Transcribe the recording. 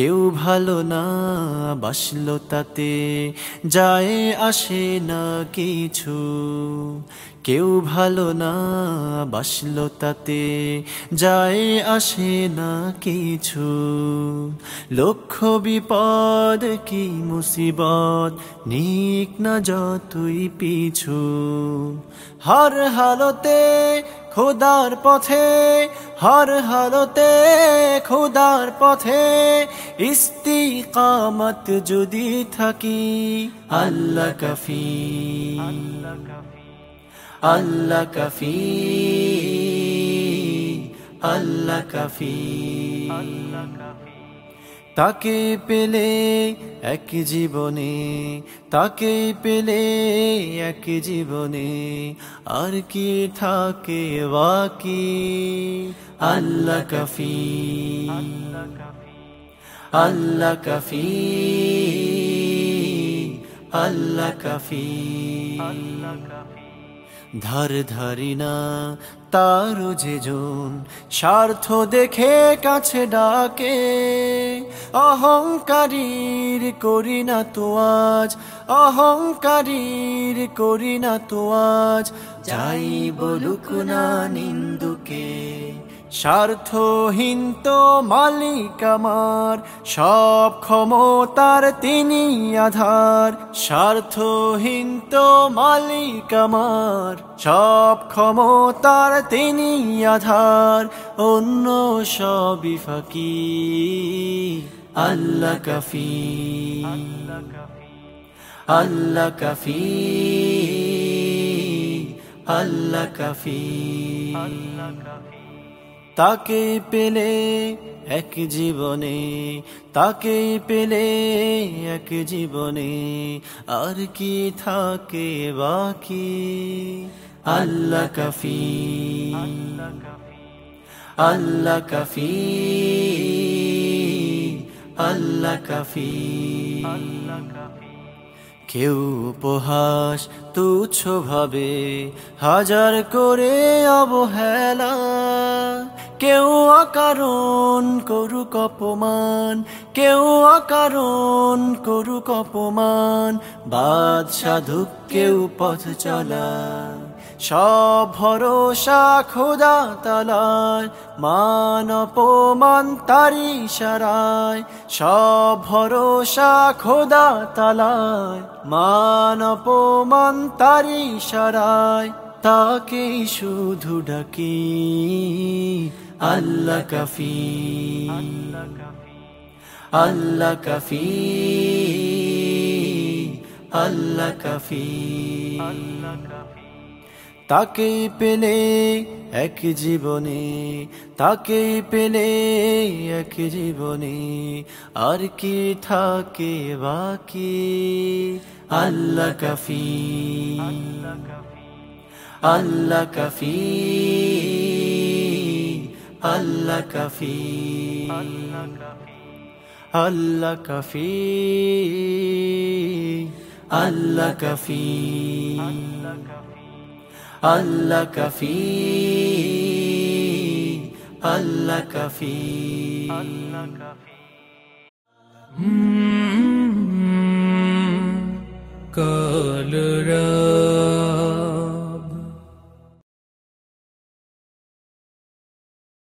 কেউ ভালো না বাসলো তাতে, যায় আসে না কিছু। কেউ ভালো না বাসলো তাতে, যায় আসে না কিছু। লক্ষ্য বিপদ কি মুসিবত, নিক না যতই পিছু। হর হালতে খোদার পথে হর হালতে খোদার পথে ইস্তিকামত যদি থাকি আল্লাহ কফি আল্লাহ কফি আল্লাহ কফি তাকে পেলে এক জীবনে, তাকে পেলে এক জীবনে, আর কি থাকে বাকি? আল্লাহ কফি আল্লাহ কফি আল্লাহ কফি ধার ধারি না তার যেজন, স্বার্থ দেখে কাছে ডাকে। অহংকারীর করি না তো আজ, অহংকারীর করি না তো আজ। যাই বলুক না নিন্দুকে স্বার্থহীন তো মালিক আমার, সব ক্ষমতার তিনি আধার। স্বার্থহীন তো মালিক আমার, সব ক্ষমতার তিনি আধার। অন্য সবই ফাঁকি আল্লাহ কফি আল্লাহ কফি আল্লাহ কফি তাকে পেলে এক জীবনে, তাকে পেলে এক জীবনে, আর কি থাকে বাকি? আল্লাহ কফি আল্লাহ কফি আল্লাহ কফি কেউ উপহাস তুচ্ছ ভাবে হাজার করে অবহেলা। কেউ অকারণ করুক অপমান, কেউ অকারণ করুক অপমান বাদ সাধুক কেউ পথ চলা সব ভরসা খোদা তালায় মান অপমান তারি সারায়, সব ভরসা খোদা তালায় মান অপমান তারি সারায় তাকে শুধু ডাকি। আল্লাহ কফি আল্লাহ কফি আল্লাহ কফি তাকে পেলে এক জীবনে, তাকে পেলে এক জীবনে, আর কি থাকে বাকি? আল্লাহ কফি আল্লাহ কফি আল্লাহ কফি আল্লাহ কফি আল্লাহ কফি আল্লাহ কফি আল্লাহ কফি কাল